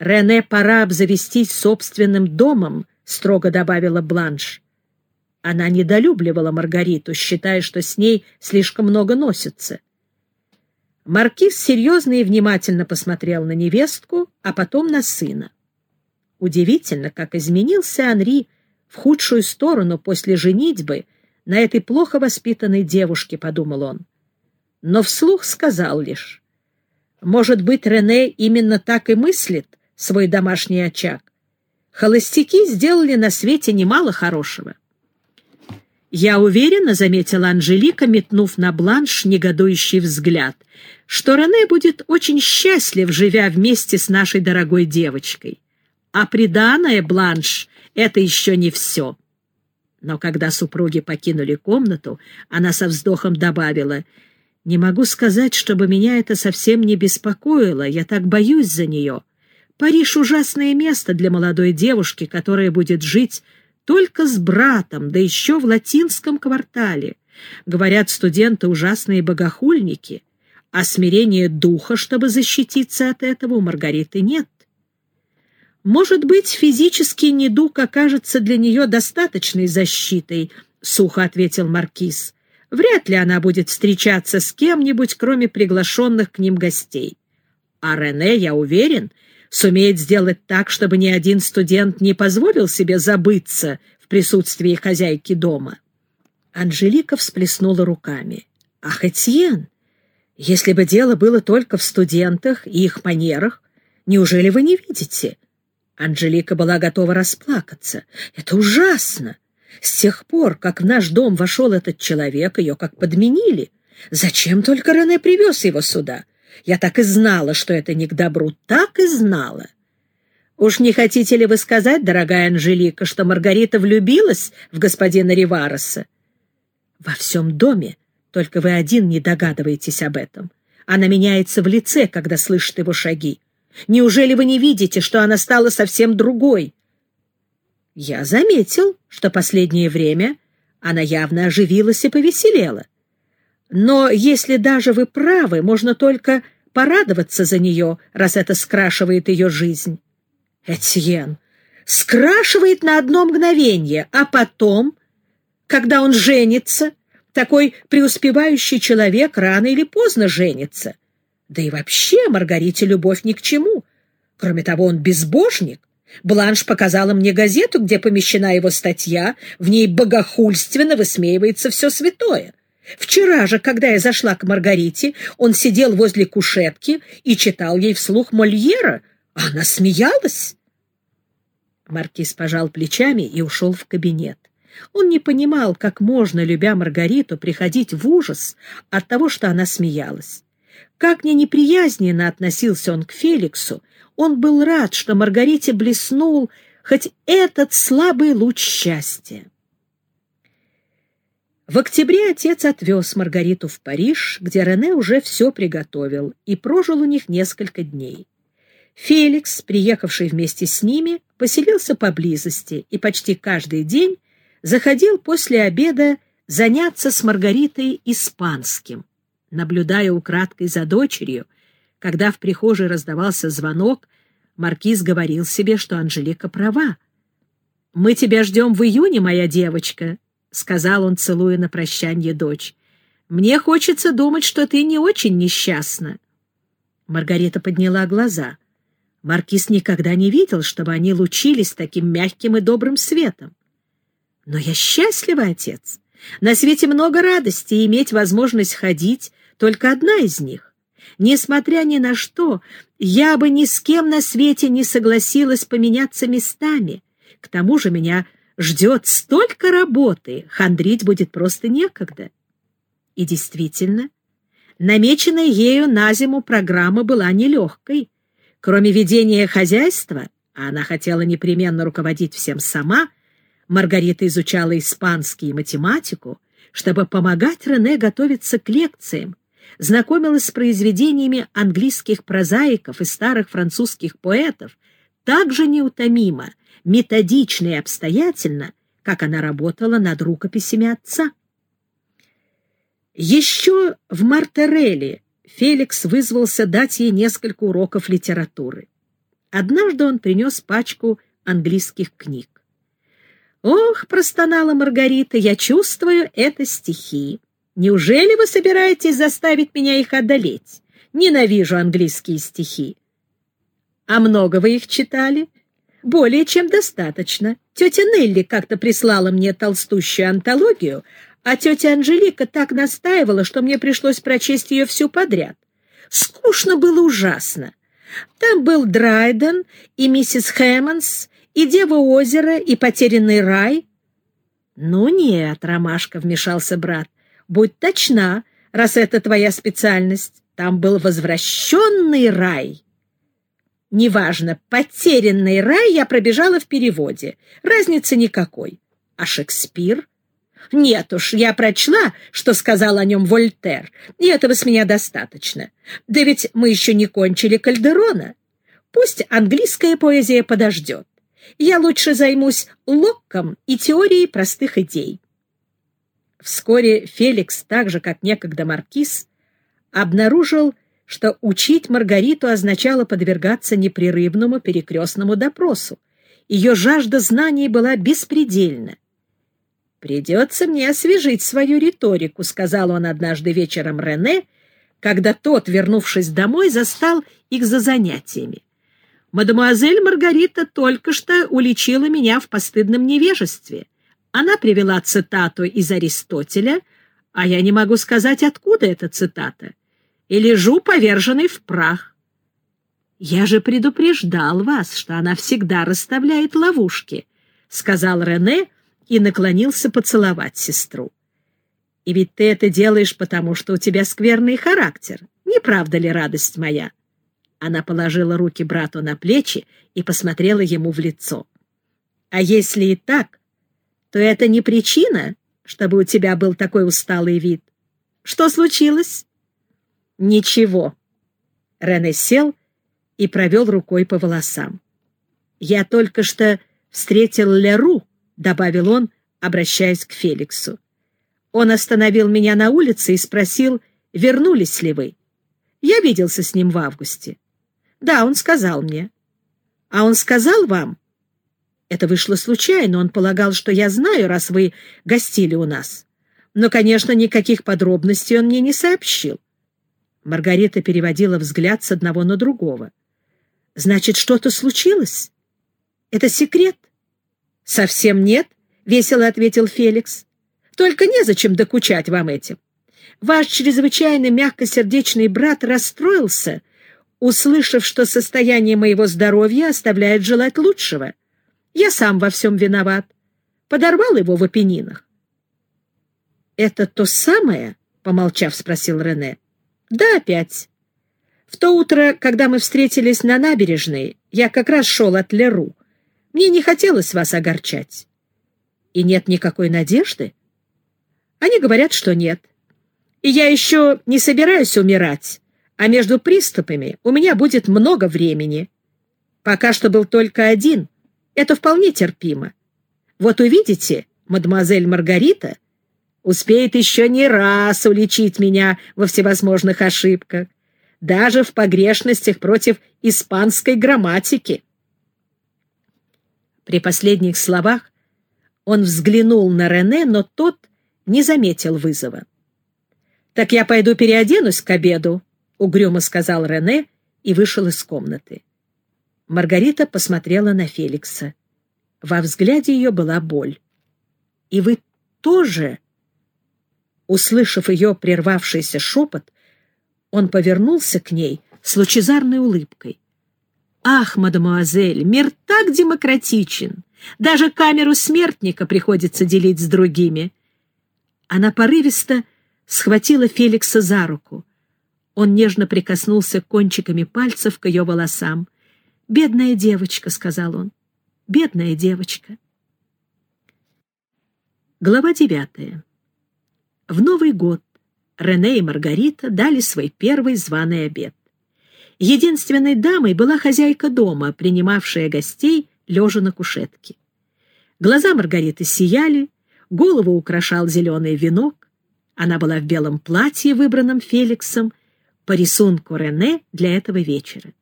«Рене пора обзавестись собственным домом», — строго добавила Бланш. Она недолюбливала Маргариту, считая, что с ней слишком много носится. Маркиз серьезно и внимательно посмотрел на невестку, а потом на сына. Удивительно, как изменился Анри в худшую сторону после женитьбы на этой плохо воспитанной девушке, — подумал он. Но вслух сказал лишь. Может быть, Рене именно так и мыслит свой домашний очаг. Холостяки сделали на свете немало хорошего. «Я уверена», — заметила Анжелика, метнув на Бланш негодующий взгляд, «что Рене будет очень счастлив, живя вместе с нашей дорогой девочкой. А приданное Бланш — это еще не все». Но когда супруги покинули комнату, она со вздохом добавила, «Не могу сказать, чтобы меня это совсем не беспокоило, я так боюсь за нее. Париж — ужасное место для молодой девушки, которая будет жить только с братом, да еще в латинском квартале. Говорят, студенты ужасные богохульники, а смирения духа, чтобы защититься от этого, у Маргариты нет. Может быть, физический недуг окажется для нее достаточной защитой, — сухо ответил Маркиз. Вряд ли она будет встречаться с кем-нибудь, кроме приглашенных к ним гостей. А Рене, я уверен, — сумеет сделать так, чтобы ни один студент не позволил себе забыться в присутствии хозяйки дома. Анжелика всплеснула руками. «Ах, Этьен, если бы дело было только в студентах и их манерах, неужели вы не видите?» Анжелика была готова расплакаться. «Это ужасно! С тех пор, как в наш дом вошел этот человек, ее как подменили. Зачем только Рене привез его сюда? Я так и знала, что это не к добру, так и знала. Уж не хотите ли вы сказать, дорогая Анжелика, что Маргарита влюбилась в господина Ривароса? Во всем доме только вы один не догадываетесь об этом. Она меняется в лице, когда слышит его шаги. Неужели вы не видите, что она стала совсем другой? Я заметил, что последнее время она явно оживилась и повеселела. Но если даже вы правы, можно только порадоваться за нее, раз это скрашивает ее жизнь. Этьен скрашивает на одно мгновение, а потом, когда он женится, такой преуспевающий человек рано или поздно женится. Да и вообще Маргарите любовь ни к чему. Кроме того, он безбожник. Бланш показала мне газету, где помещена его статья, в ней богохульственно высмеивается все святое. Вчера же, когда я зашла к Маргарите, он сидел возле кушетки и читал ей вслух Мольера, она смеялась. Маркиз пожал плечами и ушел в кабинет. Он не понимал, как можно, любя Маргариту, приходить в ужас от того, что она смеялась. Как ни неприязненно относился он к Феликсу, он был рад, что Маргарите блеснул хоть этот слабый луч счастья. В октябре отец отвез Маргариту в Париж, где Рене уже все приготовил, и прожил у них несколько дней. Феликс, приехавший вместе с ними, поселился поблизости и почти каждый день заходил после обеда заняться с Маргаритой испанским. Наблюдая украдкой за дочерью, когда в прихожей раздавался звонок, маркиз говорил себе, что Анжелика права. «Мы тебя ждем в июне, моя девочка», — сказал он, целуя на прощание дочь. «Мне хочется думать, что ты не очень несчастна». Маргарита подняла глаза. Маркиз никогда не видел, чтобы они лучились таким мягким и добрым светом. «Но я счастлива, отец. На свете много радости, и иметь возможность ходить — только одна из них. Несмотря ни на что, я бы ни с кем на свете не согласилась поменяться местами. К тому же меня ждет столько работы, хандрить будет просто некогда. И действительно, намеченная ею на зиму программа была нелегкой. Кроме ведения хозяйства, а она хотела непременно руководить всем сама, Маргарита изучала испанский и математику, чтобы помогать Рене готовиться к лекциям, знакомилась с произведениями английских прозаиков и старых французских поэтов, так же неутомимо, методично и обстоятельно, как она работала над рукописями отца. Еще в Мартерелле Феликс вызвался дать ей несколько уроков литературы. Однажды он принес пачку английских книг. «Ох!» — простонала Маргарита, — «я чувствую, это стихи. Неужели вы собираетесь заставить меня их одолеть? Ненавижу английские стихи». «А много вы их читали?» «Более чем достаточно. Тетя Нелли как-то прислала мне толстущую антологию, а тетя Анжелика так настаивала, что мне пришлось прочесть ее всю подряд. Скучно было ужасно. Там был Драйден и миссис Хэммонс, и Дева озера, и Потерянный рай. — Ну нет, — Ромашка вмешался брат, — будь точна, раз это твоя специальность. Там был возвращенный рай. Неважно, потерянный рай я пробежала в переводе. Разницы никакой. А Шекспир? Нет уж, я прочла, что сказал о нем Вольтер, и этого с меня достаточно. Да ведь мы еще не кончили Кальдерона. Пусть английская поэзия подождет. Я лучше займусь Локком и теорией простых идей. Вскоре Феликс, так же, как некогда Маркиз, обнаружил, что учить Маргариту означало подвергаться непрерывному перекрестному допросу. Ее жажда знаний была беспредельна. «Придется мне освежить свою риторику», — сказал он однажды вечером Рене, когда тот, вернувшись домой, застал их за занятиями. «Мадемуазель Маргарита только что уличила меня в постыдном невежестве. Она привела цитату из Аристотеля, а я не могу сказать, откуда эта цитата, и лежу поверженный в прах. «Я же предупреждал вас, что она всегда расставляет ловушки», — сказал Рене, — и наклонился поцеловать сестру. «И ведь ты это делаешь, потому что у тебя скверный характер. Не правда ли, радость моя?» Она положила руки брату на плечи и посмотрела ему в лицо. «А если и так, то это не причина, чтобы у тебя был такой усталый вид. Что случилось?» «Ничего». Рене сел и провел рукой по волосам. «Я только что встретил Леру, добавил он, обращаясь к Феликсу. Он остановил меня на улице и спросил, вернулись ли вы. Я виделся с ним в августе. Да, он сказал мне. А он сказал вам? Это вышло случайно, он полагал, что я знаю, раз вы гостили у нас. Но, конечно, никаких подробностей он мне не сообщил. Маргарита переводила взгляд с одного на другого. «Значит, что-то случилось? Это секрет?» «Совсем нет», — весело ответил Феликс. «Только незачем докучать вам этим. Ваш чрезвычайно мягкосердечный брат расстроился, услышав, что состояние моего здоровья оставляет желать лучшего. Я сам во всем виноват. Подорвал его в опенинах». «Это то самое?» — помолчав, спросил Рене. «Да, опять. В то утро, когда мы встретились на набережной, я как раз шел от Леру. Мне не хотелось вас огорчать. И нет никакой надежды? Они говорят, что нет. И я еще не собираюсь умирать, а между приступами у меня будет много времени. Пока что был только один. Это вполне терпимо. Вот увидите, мадемуазель Маргарита успеет еще не раз уличить меня во всевозможных ошибках, даже в погрешностях против испанской грамматики. При последних словах он взглянул на Рене, но тот не заметил вызова. «Так я пойду переоденусь к обеду», — угрюмо сказал Рене и вышел из комнаты. Маргарита посмотрела на Феликса. Во взгляде ее была боль. «И вы тоже...» Услышав ее прервавшийся шепот, он повернулся к ней с лучезарной улыбкой. Ах, мадемуазель, мир так демократичен. Даже камеру смертника приходится делить с другими. Она порывисто схватила Феликса за руку. Он нежно прикоснулся кончиками пальцев к ее волосам. «Бедная девочка», — сказал он, — «бедная девочка». Глава девятая. В Новый год Рене и Маргарита дали свой первый званый обед. Единственной дамой была хозяйка дома, принимавшая гостей, лежа на кушетке. Глаза Маргариты сияли, голову украшал зеленый венок. Она была в белом платье, выбранном Феликсом, по рисунку Рене для этого вечера.